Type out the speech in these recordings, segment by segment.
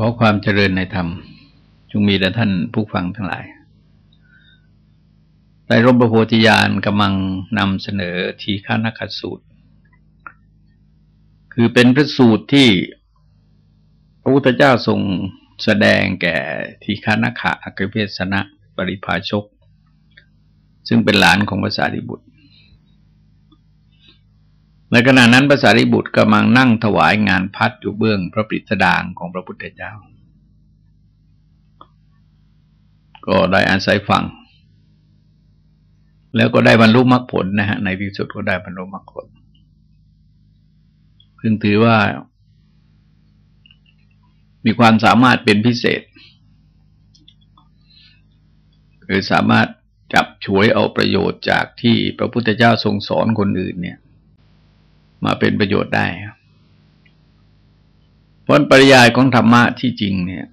ขอความเจริญในธรรมจงมีแด่ท่านผู้ฟังทั้งหลายในร่มประโพธิญาณกำลังนำเสนอทีฆานักสูตร คือเป็นพระสูตรที่พระพุทธเจ้าทรงแสดงแก่ทีฆานักะอักเวสนะปริภาชก ซึ่งเป็นหลานของภาษาดิบุตร ในขณะนั้นภาษาริบุตรกำลังนั่งถวายงานพัดอยู่เบื้องพระปริศดางของพระพุทธเจ้า ก็ได้อาศัยฟัง แล้วก็ได้บรรลุมรรคผลนะฮะในที่สุดก็ได้บรรลุมรรคผลพึงถือว่า มีความสามารถเป็นพิเศษคือสามารถจับฉวยเอาประโยชน์จากที่พระพุทธเจ้าทรงสอนคนอื่นเนี่ย มาเป็นประโยชน์ได้เพราะปริยายของธรรมะที่จริงเนี่ย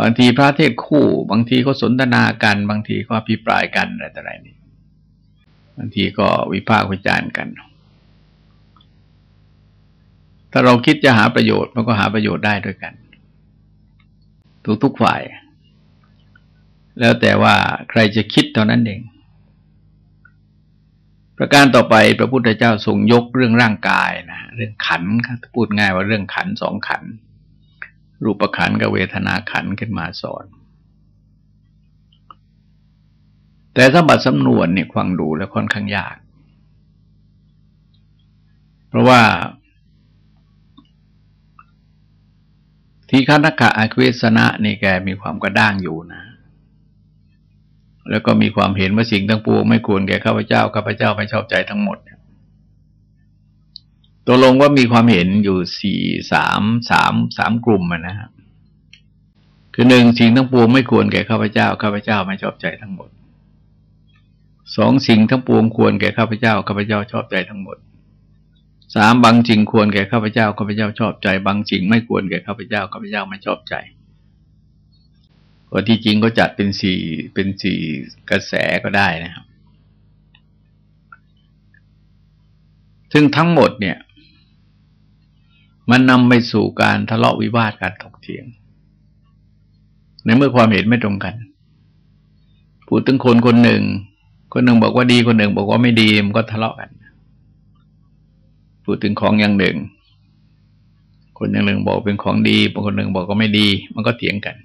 บางทีพระเทศคู่ บางทีก็สนทนากัน บางทีก็พิปรายกันอะไรต่ออะไรนี่บางทีก็วิพากษ์วิจารณ์กัน ถ้าเราคิดจะหาประโยชน์มันก็หาประโยชน์ได้ด้วยกัน ทุกทุกฝ่าย แล้วแต่ว่าใครจะคิดเท่านั้นเอง ประการต่อไปพระพุทธเจ้าทรงยกเรื่องร่างกายนะเรื่องขันพูดง่ายว่าเรื่องขันสองขัน รูปขันกับเวทนาขันขึ้นมาสอน แต่สมบัติสำนวนเนี่ยฟังดูแล้วค่อนข้างยาก เพราะว่าที่คณกะอาคเวสนะนี่แกมีความกระด้างอยู่นะ แล้วก็มีความเห็นว่าสิ่งทั้งปวงไม่ควรแก่ข้าพเจ้าข้าพเจ้าไม่ชอบใจทั้งหมดตัวลงว่ามีความเห็นอยู่สี่สามสามสามกลุ่มนะครับคือหนึ่งสิ่งทั้งปวงไม่ควรแก่ข้าพเจ้าข้าพเจ้าไม่ชอบใจทั้งหมดสองสิ่งทั้งปวงควรแก่ข้าพเจ้าข้าพเจ้าชอบใจทั้งหมดสามบางสิ่งควรแก่ข้าพเจ้าข้าพเจ้าชอบใจ บางสิ่งไม่ควรแก่ข้าพเจ้าข้าพเจ้าไม่ชอบใจ ก็ที่จริงก็จัดเป็นสี่เป็นสี่กระแสก็ได้นะครับ ซึ่งทั้งหมดเนี่ย มันนำไปสู่การทะเลาะวิวาทการถกเถียง ในเมื่อความเห็นไม่ตรงกัน พูดถึงคนคนหนึ่ง คนหนึ่งบอกว่าดีคนหนึ่งบอกว่าไม่ดีมันก็ทะเลาะกัน พูดถึงของอย่างหนึ่ง คนอย่างหนึ่งบอกเป็นของดีบางคนหนึ่งบอกก็ไม่ดี มันก็เถียงกัน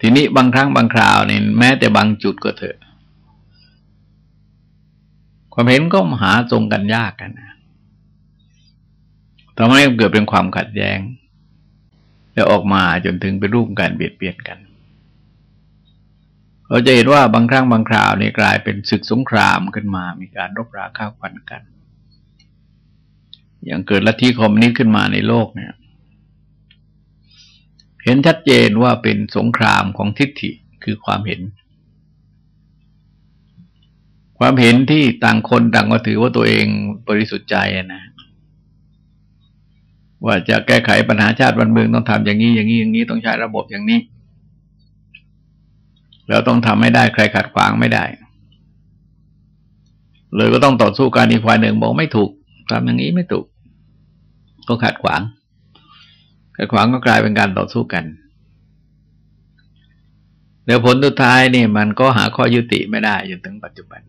ทีนี้บางครั้งบางคราวเนี่ยแม้แต่บางจุดก็เถอะ ความเห็นก็หาตรงกันยากกันนะทำให้เกิดเป็นความขัดแย้ง แล้วออกมาจนถึงเป็นรูปการเบียดเบียนกัน เราจะเห็นว่าบางครั้งบางคราวนี่กลายเป็นศึกสงครามขึ้นมา มีการรบราฆ่าฟันกัน อย่างเกิดลัทธิคอมมิวนิสต์ขึ้นมาในโลกเนี่ย เห็นชัดเจนว่าเป็นสงครามของทิฏฐิคือความเห็น ความเห็นที่ต่างคนต่างก็ถือว่าตัวเองบริสุทธิ์ใจนะ ว่าจะแก้ไขปัญหาชาติบ้านเมืองต้องทำอย่างนี้อย่างนี้อย่างนี้ต้องใช้ระบบอย่างนี้แล้วต้องทำไม่ได้ใครขัดขวางไม่ได้ เลยก็ต้องต่อสู้การอีกฝ่ายหนึ่งบอกไม่ถูกทำอย่างนี้ไม่ถูก ก็ขัดขวาง ขัดขวางก็กลายเป็นการต่อสู้กัน แล้วผลสุดท้ายนี่มันก็หาข้อยุติไม่ได้จนถึงปัจจุบัน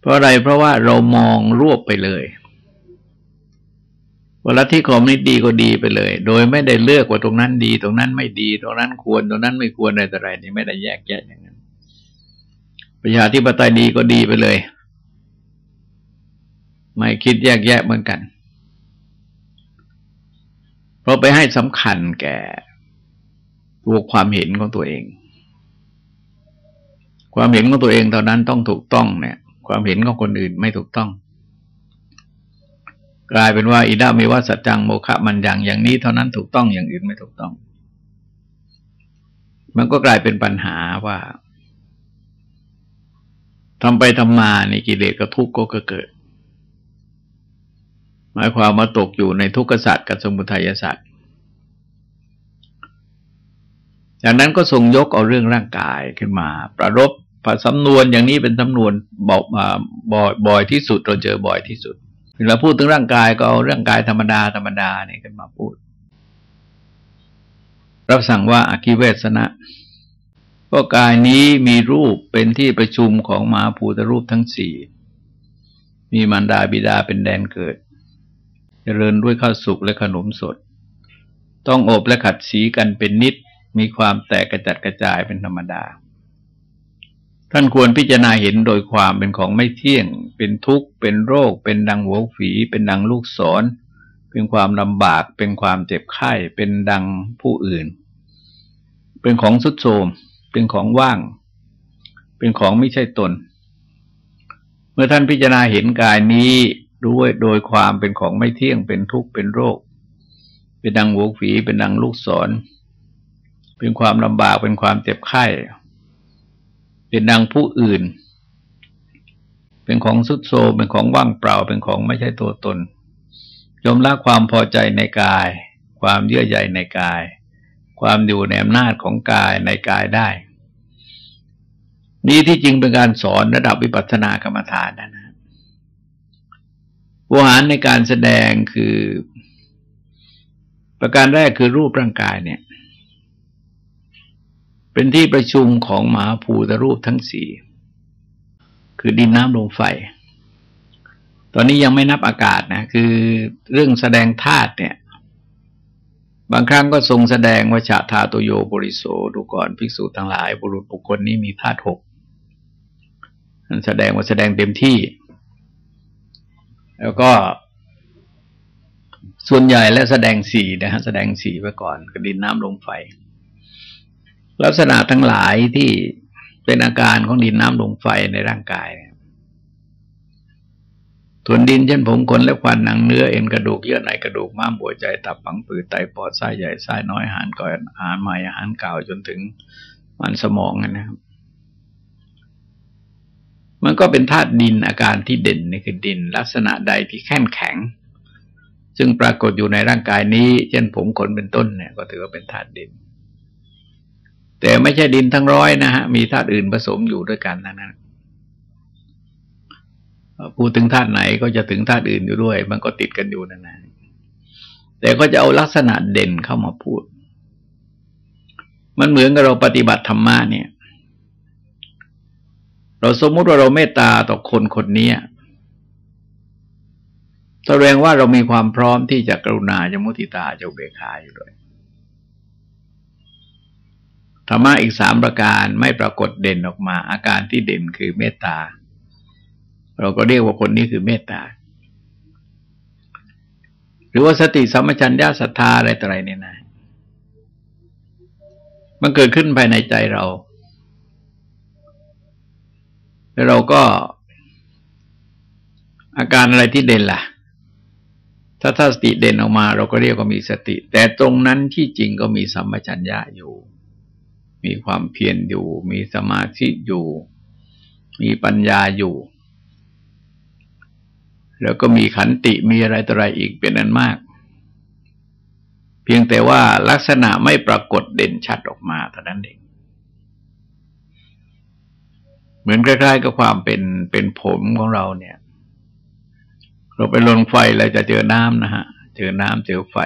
เพราะอะไรเพราะว่าเรามองรวบไปเลยว่าลัทธิคอมนี้ดีก็ดีไปเลย โดยไม่ได้เลือกว่าตรงนั้นดี ตรงนั้นไม่ดี ตรงนั้นควร ตรงนั้นไม่ควรอะไรต่ออะไรนี่ไม่ได้แยกแยะอย่างนั้น ประชาธิปไตยดีก็ดีไปเลย ไม่คิดแยกแยะเหมือนกัน เราไปให้สำคัญแก่ตัวความเห็นของตัวเอง ความเห็นของตัวเองเท่านั้นต้องถูกต้องเนี่ย ความเห็นของคนอื่นไม่ถูกต้อง กลายเป็นว่าอิดามีว่าสัจจังโมฆะมันอย่างอย่างนี้เท่านั้นถูกต้องอย่างอื่นไม่ถูกต้อง มันก็กลายเป็นปัญหาว่าทำไปทำมาในกิเลสก็ทุกข์ก็เกิด มายความมาตกอยู่ในทุกขสัตว์กับสมุทัยสัตว์จากนั้นก็ทรงยกเอาเรื่องร่างกายขึ้นมา ประรบสำนวนอย่างนี้เป็นสำนวนบอกมาบ่อยบ่อยที่สุดเราเจอบ่อยที่สุดเวลาพูดถึงร่างกายก็เอาร่างกายธรรมดาธรรมดาเนี่ยกันมาพูด รับสั่งว่าอาคิเวสนะก็กายนี้มีรูปเป็นที่ประชุมของมหาภูตรูปทั้งสี่ มีมารดาบิดาเป็นแดนเกิด จริญด้วยข้าวสุกและขนมสด ต้องอบและขัดสีกันเป็นนิด มีความแตกกระจัดกระจายเป็นธรรมดา ท่านควรพิจารณาเห็นโดยความเป็นของไม่เที่ยง เป็นทุกข์ เป็นโรค เป็นดังหัวฝี เป็นดังลูกศร เป็นความลำบาก เป็นความเจ็บไข้ เป็นดังผู้อื่น เป็นของสุดโทมเป็นของว่าง เป็นของไม่ใช่ตน เมื่อท่านพิจารณาเห็นกายนี้ ด้วยโดยความเป็นของไม่เที่ยงเป็นทุกข์เป็นโรค เป็นดังหัวฝีเป็นดังลูกศร เป็นความลำบากเป็นความเจ็บไข้ เป็นดังผู้อื่น เป็นของสุดโซเป็นของว่างเปล่าเป็นของไม่ใช่ตัวตนยอมละความพอใจในกาย ความเยื่อใยในกาย ความอยู่ในอำนาจของกายในกายได้นี่ที่จริงเป็นการสอนระดับวิปัสสนากรรมฐานนะนะ วหารในการแสดงคือ ประการแรกคือรูปร่างกายเนี่ย เป็นที่ประชุมของมหาภูตรูปทั้งสี่คือดินน้ำลมไฟ ตอนนี้ยังไม่นับอากาศนะ คือเรื่องแสดงธาตุเนี่ย บางครั้งก็ทรงแสดงว่าชาธาตุโยบริโสดูก่อนภิกษุทั้งหลายบุรุษบุคคลนี้มีธาตุหกนั่นแสดงว่าแสดงเต็มที่ แล้วก็ส่วนใหญ่และแสดงสีนะฮะแสดงสีไว้ก่อนกระดินน้ำลมไฟ ลักษณะทั้งหลายที่เป็นอาการของดินน้ำลมไฟในร่างกายส่วนดินเช่นผมขนและควันหนังเนื้อเอ็นกระดูกเยื่อในกระดูกม้ามหัวใจตับฝังผืดไตปอดไส้ใหญ่ไส้น้อยอาหารก่อยอาหารใหม่อาหารเก่าจนถึงมันสมองนะครับ มันก็เป็นธาตุดินอาการที่เด่นนี่คือดิน ลักษณะใดที่แข็งแข็ง ซึ่งปรากฏอยู่ในร่างกายนี้ เช่นผมขนเป็นต้นเนี่ย ก็ถือว่าเป็นธาตุดิน แต่ไม่ใช่ดินทั้งร้อยนะฮะ มีธาตุอื่นผสมอยู่ด้วยกันนั้นพูดถึงธาตุไหนก็จะถึงธาตุอื่นอยู่ด้วย มันก็ติดกันอยู่นั่นแหะแต่ก็จะเอาลักษณะเด่นเข้ามาพูด มันเหมือนกับเราปฏิบัติธรรมะเนี่ย เราสมมุติว่าเราเมตตาต่อคนคนนี้แสดงว่าเรามีความพร้อมที่จะกรุณาจะมุติตาจะเบคาอยู่ด้วยธรรมะอีกสามประการไม่ปรากฏเด่นออกมา อาการที่เด่นคือเมตตา เราก็เรียกว่าคนนี้คือเมตตา หรือว่าสติสัมปชัญญะศรัทธาอะไรต่ออะไรเนี่ยนะมันเกิดขึ้นภายในใจเรา แล้วเราก็ อาการอะไรที่เด่นล่ะ ถ้าถ้าสติเด่นออกมา เราก็เรียกว่ามีสติ แต่ตรงนั้นที่จริงก็มีสัมปชัญญะอยู่ มีความเพียรอยู่ มีสมาธิอยู่ มีปัญญาอยู่ แล้วก็มีขันติมีอะไรต่ออะไรอีกเป็นอันมาก เพียงแต่ว่าลักษณะไม่ปรากฏเด่นชัดออกมาเท่านั้นเอง มือนใกล้ๆกับความเป็นเป็นผมของเราเนี่ย เราไปลงไฟเราจะเจอน้ำนะฮะ เจอน้ำเจอไฟ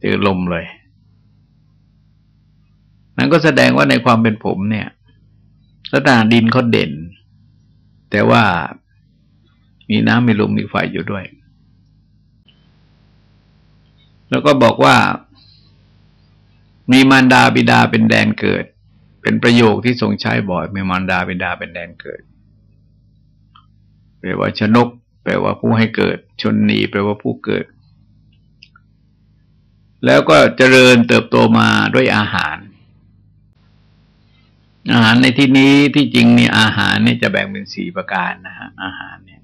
เจอลมเลย นั่นก็แสดงว่าในความเป็นผมเนี่ยลักษณะดินเขาเด่น แต่ว่ามีน้ำมีลมมีไฟอยู่ด้วย แล้วก็บอกว่า มีมารดาบิดาเป็นแดนเกิด เป็นประโยคที่ทรงใช้บ่อยมีมารดาบิดาเป็นแดนเกิดแปลว่าชนก แปลว่าผู้ให้เกิด ชนนีแปลว่าผู้เกิด แล้วก็เจริญเติบโตมาด้วยอาหาร อาหารในที่นี้ที่จริงนี่อาหารเนี่ยจะแบ่งเป็นสี่ประการนะฮะอาหารเนี่ย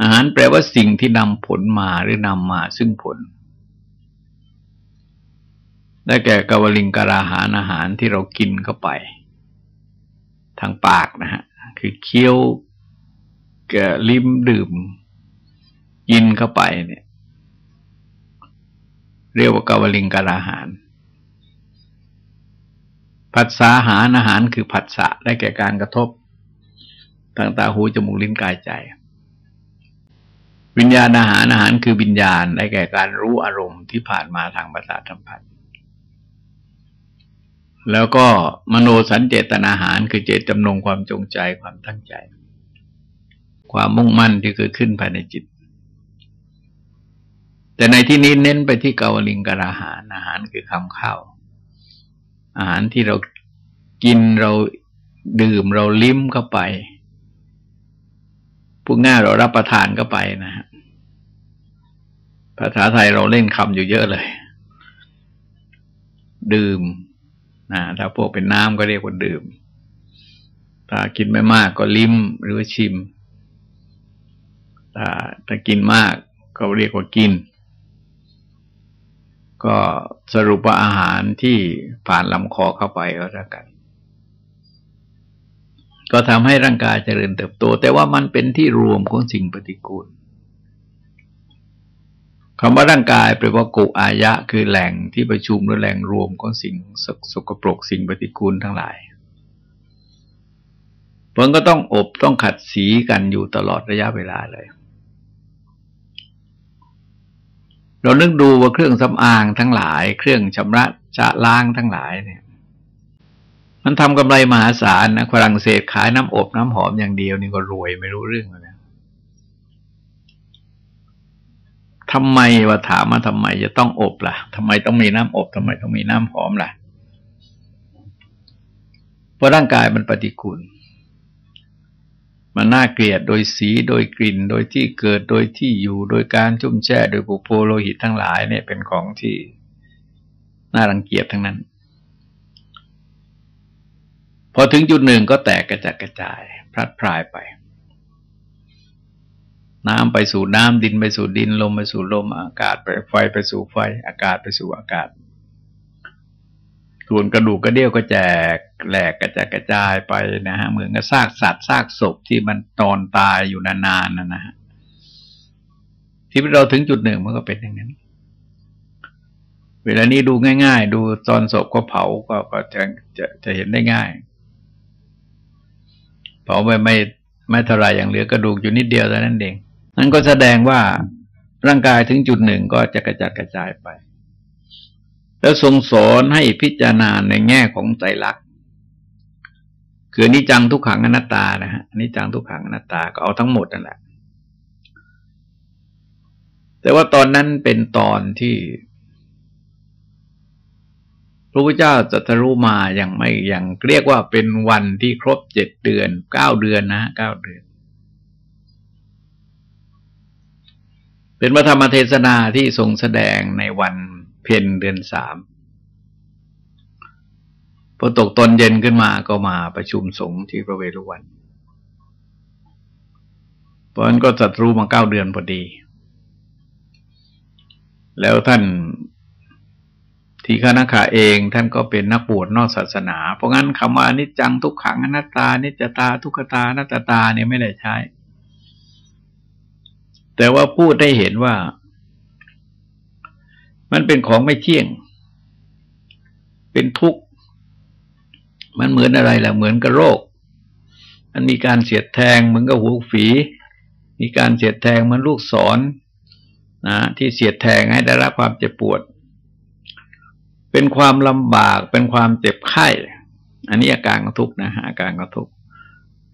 อาหารแปลว่าสิ่งที่นำผลมาหรือนำมาซึ่งผล ได้แก่กวลิงการาหารอาหารที่เรากินเข้าไป ทางปากนะฮะ คือเคี้ยวแกลิ้มดื่ม กินเข้าไปเนี่ย เรียกว่ากวลิงการาหาร ผัสสะหารอาหารคือผัสสะได้แก่การกระทบทางตาหูจมูกลิ้นกายใจ วิญญาณอาหารอาหารคือวิญญาณได้แก่การรู้อารมณ์ที่ผ่านมาทางประสาทสัมผัส แล้วก็มโนสัญเจตนาหารคือเจตจำนงความจงใจความตั้งใจ ความมุ่งมั่นที่เกิดขึ้นภายในจิต แต่ในที่นี้เน้นไปที่เกาวลิงกราหารอาหารคือคำข้าวอาหารที่เรากินเราดื่มเราลิ้มเข้าไปพูดง่ายเรารับประทานเข้าไปนะฮะภาษาไทยเราเล่นคำอยู่เยอะเลย ดื่ม นะถ้าพวกเป็นน้ำก็เรียกว่าดื่ม ถ้ากินไม่มากก็ลิ้มหรือชิม ถ้าถ้ากินมากก็เรียกว่ากิน ก็สรุปว่าอาหารที่ผ่านลำคอเข้าไปก็แล้วกัน ก็ทำให้ร่างกายเจริญเติบโต แต่ว่ามันเป็นที่รวมของสิ่งปฏิกูล คำว่าร่างกายแปลว่ากุอายะ คือแหล่งที่ประชุมหรือแหล่งรวมของสิ่งสกปรกสิ่งปฏิกูลทั้งหลายเพนก็ต้องอบต้องขัดสีกันอยู่ตลอดระยะเวลาเลย เรานึกดูว่าเครื่องสำอางทั้งหลาย เครื่องชำระจะล้างทั้งหลายเนี่ย มันทำกำไรมหาศาลนะฝรั่งเศสขายน้ำอบน้ำหอมอย่างเดียวนี่ก็รวยไม่รู้เรื่องเลย ทำไมว่าถามมาทำไมจะต้องอบละ่ะทำไมต้องมีน้ำอบทำไมต้องมีน้ำหอมละ่ะเพราะร่างกายมันปฏิกูลมันน่าเกลียดโดยสีโดยกลิ่น โดยที่เกิดโดยที่อยู่โดยการชุ่มแช่โดยปุโพโลหิตทั้งหลายเนี่ยเป็นของที่น่ารังเกียจทั้งนั้น พอถึงจุดหนึ่งก็แตกกระจัดกระจายพลัดพรายไป น้ำไปสู่น้ำดินไปสู่ดิน ลมไปสู่ลมอากาศไปไฟไปสู่ไฟ อากาศไปสู่อากาศ ส่วนกระดูกกระเดี่ยวก็แจกแหลกกระจายกระจายไปนะฮะเหมือนกับซากสัตว์ซากศพที่มันตอนตายอยู่นานๆนะนะฮะที่เราถึงจุดหนึ่งมันก็เป็นอย่างนั้น เวลานี้ดูง่าย ๆ ดูตอนศพก็เผาก็จะจะจะเห็นได้ง่ายเผาไปไม่ไม่เท่าไรอย่างเหลือกระดูกอยู่นิดเดียวแต่นั้นเอง นั่นก็แสดงว่าร่างกายถึงจุดหนึ่งก็จะกระจัดกระจายไป แล้วทรงสอนให้พิจารณาในแง่ของใจรักคือนิจังทุกขังอนัตตานะฮะนิจังทุกขังอนัตตาก็เอาทั้งหมดนั่นแหละแต่ว่าตอนนั้นเป็นตอนที่พระพุทธเจ้าจะทรู้มาอย่างไม่อย่างเรียกว่าเป็นวันที่ครบเจ็ดเดือนเก้าเดือนนะเก้าเดือน เป็นพระธรรมเทศนาที่ทรงแสดงในวันเพ็ญเดือนสามพอตกตอนเย็นขึ้นมาก็มาประชุมสงฆ์ที่พระเวรุวันเพราะนั้นก็จัดรู้มาเก้าเดือนพอดี แล้วท่านทีฆนาคาเองท่านก็เป็นนักบวชนอกศาสนา เพราะงั้นคำว่านิจจังทุกขังอนัตตา นิจตาทุกตานัตตาเนี่ยไม่ได้ใช้ แต่ว่าพูดได้เห็นว่า มันเป็นของไม่เที่ยง เป็นทุกข์ มันเหมือนอะไรล่ะ เหมือนกับโรค มันมีการเสียดแทงเหมือนกับหูฝี มีการเสียดแทงมันลูกศรนะที่เสียดแทงให้ได้รับความเจ็บปวด เป็นความลำบาก เป็นความเจ็บไข้ อันนี้อาการของทุกข์นะอาการของทุกข์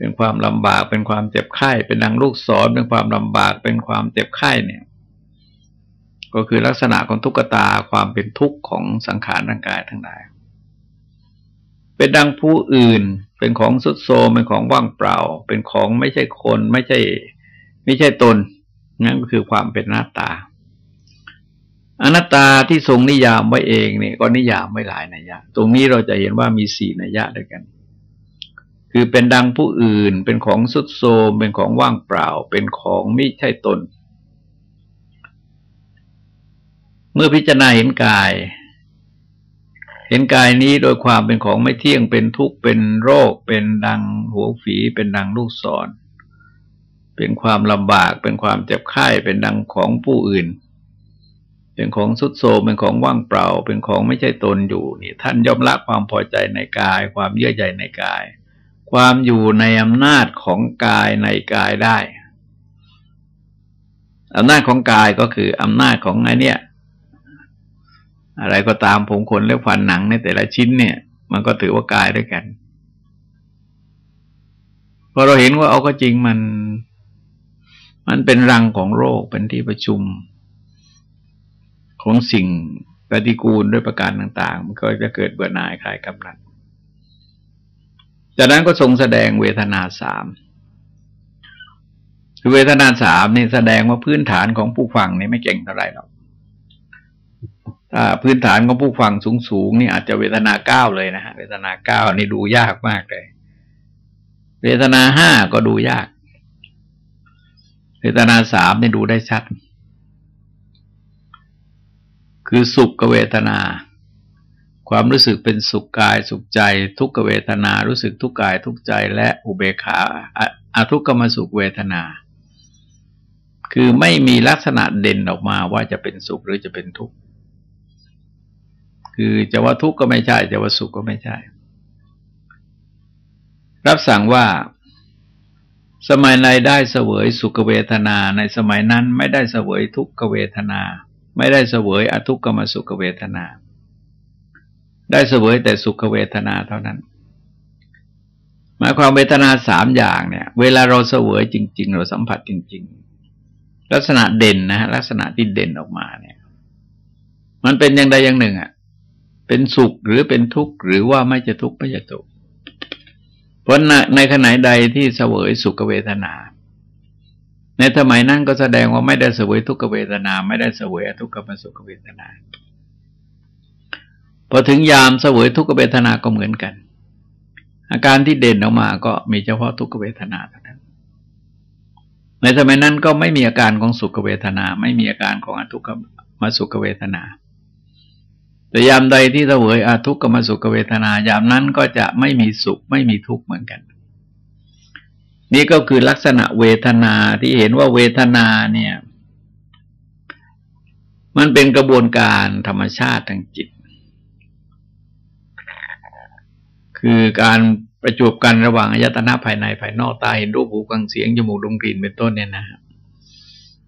เป็นความลำบากเป็นความเจ็บไข้ เป็นดังลูกศรเป็นความลำบากเป็นความเจ็บไข้เนี่ย ก็คือลักษณะของทุกขตาความเป็นทุกข์ของสังขารร่างกายทั้งหลายเป็นดังผู้อื่นเป็นของสุดโซมเป็นของว่างเปล่า เป็นของไม่ใช่คนไม่ใช่ ไม่ใช่ตนนั่นก็คือความเป็นหน้าตาอนัตตาที่ทรงนิยามไว้เองเนี่ยก็นิยามไว้หลายนัยยะ ตรงนี้เราจะเห็นว่ามีสี่นัยยะด้วยกัน คือเป็นดังผู้อื่น เป็นของสุดโทมเป็นของว่างเปล่า เป็นของไม่ใช่ตน เมื่อพิจารณาเห็นกาย เห็นกายนี้โดยความเป็นของไม่เที่ยง เป็นทุกข์ เป็นโรค เป็นดังหัวฝี เป็นดังลูกศร เป็นความลำบาก เป็นความเจ็บไข้ เป็นดังของผู้อื่น เป็นของสุดโทมเป็นของว่างเปล่า เป็นของไม่ใช่ตนอยู่นี่ท่านยอมละความพอใจในกาย ความเยื่อใยในกาย ความอยู่ในอำนาจของกายในกายได้อำนาจของกายก็คืออำนาจของไอ้เนี่ย อะไรก็ตามผมขนและฟันหนังในแต่ละชิ้นเนี่ย มันก็ถือว่ากายด้วยกันพอเราเห็นว่าเอาก็จริงมัน มันเป็นรังของโรคเป็นที่ประชุม ของสิ่งปฏิกูลด้วยประการต่าง ๆ มันก็จะเกิดเบื่อหน่ายคลายกำนัด จากนั้นก็ทรงแสดงเวทนาสามคือเวทนาสามนี่แสดงว่าพื้นฐานของผู้ฟังนี่ไม่เก่งเท่าไหร่หรอกถ้าพื้นฐานของผู้ฟังสูงๆนี่อาจจะเวทนาเก้าเลยนะฮะเวทนาเก้านี่ดูยากมากเลย เวทนาห้าก็ดูยาก เวทนาสามนี่ดูได้ชัด คือสุขเวทนา ความรู้สึกเป็นสุขกายสุขใจ ทุกขเวทนา รู้สึกทุกกายทุกใจและอุเบกขาอาทุกขมสุขเวทนา คือไม่มีลักษณะเด่นออกมาว่าจะเป็นสุขหรือจะเป็นทุกข์คือจะว่าทุกข์ก็ไม่ใช่จะว่าสุขก็ไม่ใช่ รับสั่งว่า สมัยใดได้เสวยสุขเวทนาในสมัยนั้นไม่ได้เสวยทุกขเวทนา ไม่ได้เสวยอทุกขมสุขเวทนา ได้เสวยแต่สุขเวทนาเท่านั้น หมายความเวทนาสามอย่างเนี่ย เวลาเราเสวยจริง ๆ เราสัมผัสจริง ๆ ลักษณะเด่นนะฮะลักษณะที่เด่นออกมาเนี่ย มันเป็นอย่างใดอย่างหนึ่งอะเป็นสุขหรือเป็นทุกข์หรือว่าไม่จะทุกข์ไม่จะทุกข์เพราะในขณะใดที่เสวยสุขเวทนา ในสมัยนั้นก็แสดงว่าไม่ได้เสวยทุกขเวทนา ไม่ได้เสวยทุกขมสุขเวทนา พอถึงยามเสวยทุกขเวทนาก็เหมือนกัน อาการที่เด่นออกมาก็มีเฉพาะทุกขเวทนาเท่านั้น ในสมัยนั้นก็ไม่มีอาการของสุขเวทนา ไม่มีอาการของอทุกขมสุขเวทนา แต่ยามใดที่เสวยอทุกขมสุขเวทนา ยามนั้นก็จะไม่มีสุขไม่มีทุกข์เหมือนกัน นี่ก็คือลักษณะเวทนาที่เห็นว่าเวทนาเนี่ย มันเป็นกระบวนการธรรมชาติทางจิต คือการประจวบกันระหว่างอายตนะภายในภายนอกตาเห็นรูปหูฟังเสียงจมูกดมกลิ่นเป็นต้นเนี่ยนะ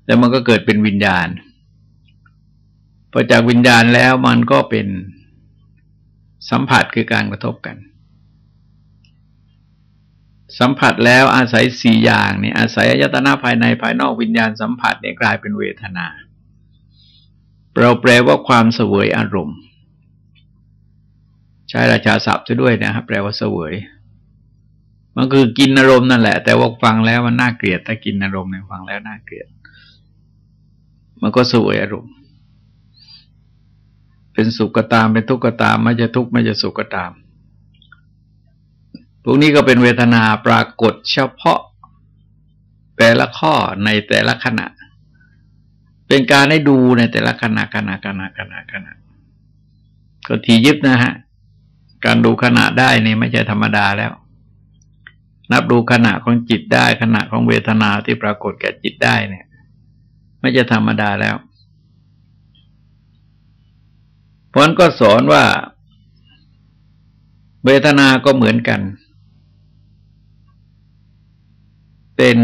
แต่มันก็เกิดเป็นวิญญาณพอจากวิญญาณแล้วมันก็เป็นสัมผัสคือการกระทบกัน สัมผัสแล้วอาศัยสี่อย่างเนี่ยอาศัยอายตนะภายในภายนอกวิญญาณสัมผัสเนี่ยกลายเป็นเวทนาเราแปลว่าความเสวยอารมณ์ ใช้ราชาศัพท์จะด้วยนะครับแปลว่าเสวย มันคือกินอารมณ์นั่นแหละ แต่ว่าฟังแล้วมันน่าเกลียดถ้ากินอารมณ์เนี่ยฟังแล้วน่าเกลียด มันก็สวยอารมณ์เป็นสุขก็ตามเป็นทุกข์ก็ตามไม่จะทุกข์ไม่จะสุขก็ตาม พวกนี้ก็เป็นเวทนาปรากฏเฉพาะ แต่ละข้อในแต่ละขณะ เป็นการให้ดูในแต่ละขณะขณะขณะขณะขณะก็ทียิบนะฮะ การดูขณะได้นี่ไม่ใช่ธรรมดาแล้ว นับดูขณะของจิตได้ขณะของเวทนาที่ปรากฏแก่จิตได้เนี่ย ไม่จะธรรมดาแล้วพราะนั้นก็สอนว่า เวทนาก็เหมือนกัน เป็น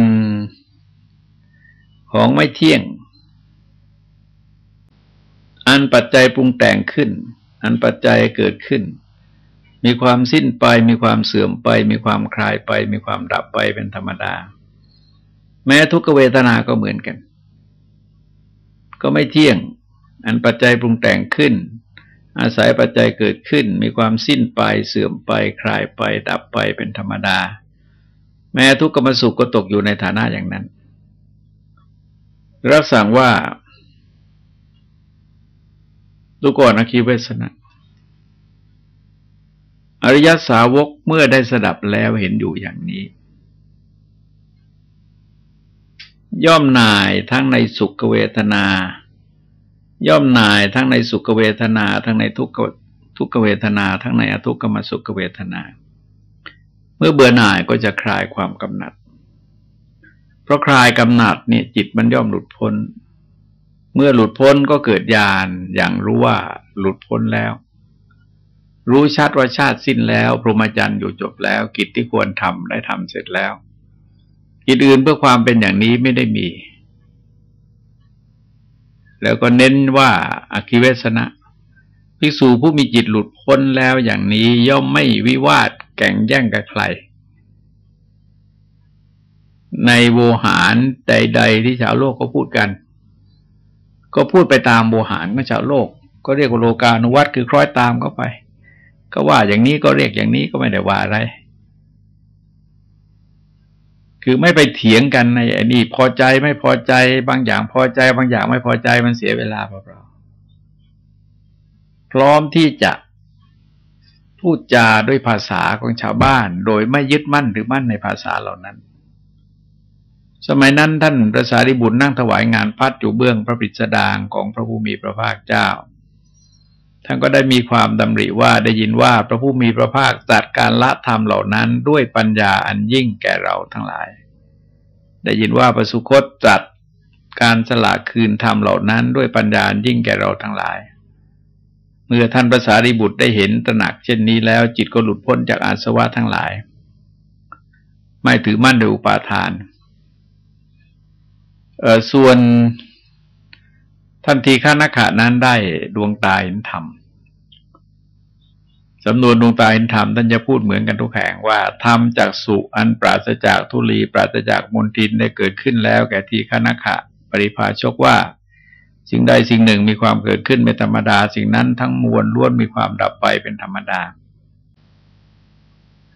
ของไม่เที่ยง อันปัจจัยปรุงแต่งขึ้น อันปัจจัยเกิดขึ้น มีความสิ้นไป มีความเสื่อมไป มีความคลายไป มีความดับไปเป็นธรรมดา แม้ทุกเวทนาก็เหมือนกัน ก็ไม่เที่ยง อันปัจจัยปรุงแต่งขึ้น อาศัยปัจจัยเกิดขึ้น มีความสิ้นไป เสื่อมไป คลายไป ดับไปเป็นธรรมดา แม้ทุกขมสุขก็ตกอยู่ในฐานะอย่างนั้น รับสั่งว่าดูก่อนอคีเวสนะ อริยสาวกเมื่อได้สดับแล้วเห็นอยู่อย่างนี้ ย่อมนายทั้งในสุขเวทนา ย่อมนายทั้งในสุขเวทนา ทั้งในทุกขทุกขเวทนา ทั้งในอทุกขมสุขเวทนา เมื่อเบื่อหน่ายก็จะคลายความกำหนัด เพราะคลายกำหนัดเนี่ยจิตมันย่อมหลุดพ้น เมื่อหลุดพ้นก็เกิดญาณอย่างรู้ว่าหลุดพ้นแล้ว รู้ชัดว่าชาติสิ้นแล้ว พรหมจรรย์อยู่จบแล้ว กิจที่ควรทำได้ทำเสร็จแล้วกิจอื่นเพื่อความเป็นอย่างนี้ไม่ได้มี แล้วก็เน้นว่าอาคิเวสนะภิกษุผู้มีจิตหลุดพ้นแล้วอย่างนี้ย่อมไม่วิวาทแก่งแย่งกับใคร ในโวหารใด ๆ ที่ชาวโลกก็พูดกัน ก็พูดไปตามโวหารของชาวโลก ก็เรียกว่าโลกานุวัตคือคล้อยตามเข้าไป ก็ว่าอย่างนี้ก็เรียกอย่างนี้ก็ไม่ได้ว่าอะไร คือไม่ไปเถียงกันในอันนี้พอใจไม่พอใจ บางอย่างพอใจ บางอย่างไม่พอใจมันเสียเวลาเปล่าพร้อมที่จะพูดจาด้วยภาษาของชาวบ้าน โดยไม่ยึดมั่นหรือมั่นในภาษาเหล่านั้น สมัยนั้นท่านพระสารีบุตรนั่งถวายงานพัดอยู่เบื้องพระปิสดางของพระผู้มีพระภาคเจ้า ท่านก็ได้มีความดำริว่าได้ยินว่าพระผู้มีพระภาคจัดการละธรรมเหล่านั้นด้วยปัญญาอันยิ่งแก่เราทั้งหลาย ได้ยินว่าประสุคตจัดการสละคืนธรรมเหล่านั้นด้วยปัญญาอันยิ่งแก่เราทั้งหลาย เมื่อท่านภาษาริบุตรได้เห็นตระหนักเช่นนี้แล้ว จิตก็หลุดพ้นจากอาสวะทั้งหลาย ไม่ถือมั่นโดยอุปาทานเออส่วน ท่านทีฆานาขะนั้นได้ดวงตาเห็นธรรมสำนวนดวงตาเห็นธรรมท่านจะพูดเหมือนกันทุกแห่งว่าธรรมจากสุอันปราศจากทุลี ปราศจากมนทินได้เกิดขึ้นแล้ว แก่ทีฆานาขะ ปริภาชกว่า สิ่งใดสิ่งหนึ่งมีความเกิดขึ้นเป็นธรรมดา สิ่งนั้นทั้งมวลล้วนมีความดับไปเป็นธรรมดา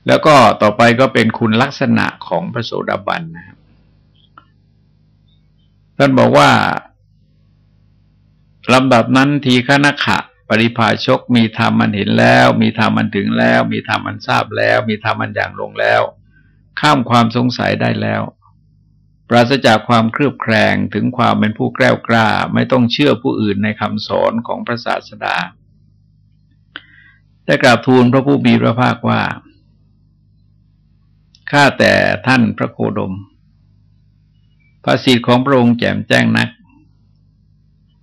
แล้วก็ต่อไปก็เป็นคุณลักษณะของพระโสดาบันนะครับท่านบอกว่า ลำดับนั้นทีฆนขะ ปริภาชกมีธรรมมันเห็นแล้ว มีธรรมมันถึงแล้ว มีธรรมมันทราบแล้ว มีธรรมมันอย่างลงแล้ว ข้ามความสงสัยได้แล้ว ปราศจากความเครือบแคลงถึงความเป็นผู้แกล้วกล้า ไม่ต้องเชื่อผู้อื่นในคำสอนของพระศาสดาได้กราบทูลพระผู้มีพระภาคว่าข้าแต่ท่านพระโคดมภาษิตของพระองค์แจ่มแจ้งนัก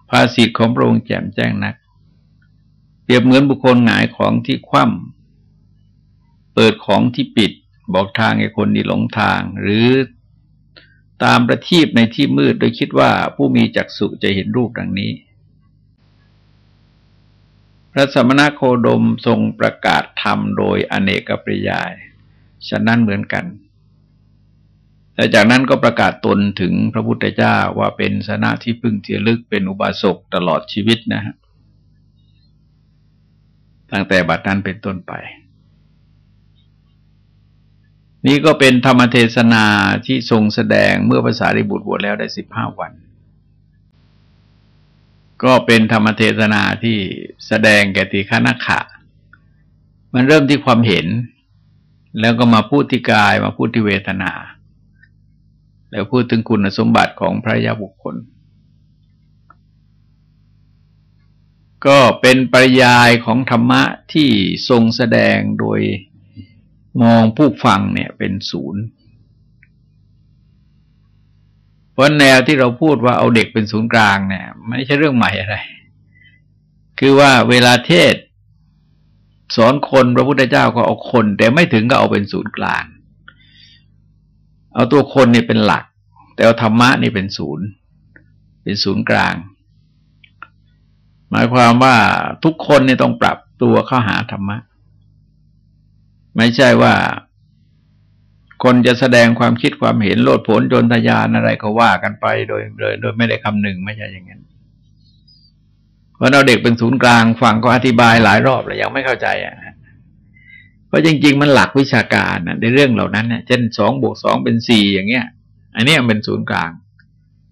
ภาษิตของพระองค์แจ่มแจ้งนัก เปรียบเหมือนบุคคลหงายของที่คว่ำเปิดของที่ปิด บอกทางให้คนที่หลงทาง หรือตามประทีปในที่มืดโดยคิดว่าผู้มีจักษุจะเห็นรูปดังนี้ พระสมณโคดมทรงประกาศธรรมโดยอเนกปริยาย ฉะนั้นเหมือนกัน แต่จากนั้นก็ประกาศตนถึงพระพุทธเจ้าว่าเป็นสนะที่พึ่งเทียลึกเป็นอุบาสกตลอดชีวิตนะฮะตั้งแต่บัดนั้นเป็นต้นไป นี่ก็เป็นธรรมเทศนาที่ทรงแสดงเมื่อภาษาริบุตรบวชแล้วได้สิบห้าวัน ก็เป็นธรรมเทศนาที่แสดงแก่ติฆานาขะ มันเริ่มที่ความเห็น แล้วก็มาพูดที่กายมาพูดที่เวทนา แล้วพูดถึงคุณสมบัติของพระยาบุคคล ก็เป็นปริยายของธรรมะที่ทรงแสดงโดยมองผู้ฟังเนี่ยเป็นศูนย์ เพราะแนวที่เราพูดว่าเอาเด็กเป็นศูนย์กลางเนี่ย ไม่ใช่เรื่องใหม่อะไร คือว่าเวลาเทศสอนคนพระพุทธเจ้าก็เอาคน แต่ไม่ถึงก็เอาเป็นศูนย์กลาง เอาตัวคนนี่เป็นหลัก แต่เอาธรรมะนี่เป็นศูนย์ เป็นศูนย์กลาง หมายความว่าทุกคนนี่ต้องปรับตัวเข้าหาธรรมะ ไม่ใช่ว่าคนจะแสดงความคิดความเห็นโลดผลจนทยานอะไรก็ว่ากันไปโดยโดยโดยไม่ได้คำหนึ่งไม่ใช่อย่างนั้นเพราะเราเด็กเป็นศูนย์กลางฟังก็อธิบายหลายรอบแล้วยังไม่เข้าใจอะ เพราะจริง ๆ มันหลักวิชาการนะในเรื่องเหล่านั้นเนี่ยเช่นสองบวกสองเป็นสี่อย่างเงี้ย อันนี้เป็นศูนย์กลาง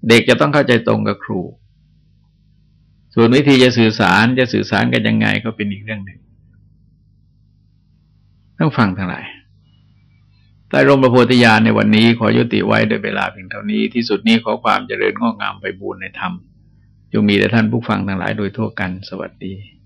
เด็กจะต้องเข้าใจตรงกับครู ส่วนวิธีจะสื่อสารจะสื่อสารกันยังไงก็เป็นอีกเรื่องหนึ่งต้องฟังทั้งหลายใต้ร่มพระโพธิญาณในวันนี้ขอยุติไว้โดยเวลาเพียงเท่านี้ที่สุดนี้ขอความเจริญงอกงามไปบูรณนธรรมจงมีแต่ท่านผู้ฟังทั้งหลายโดยทั่วกันสวัสดี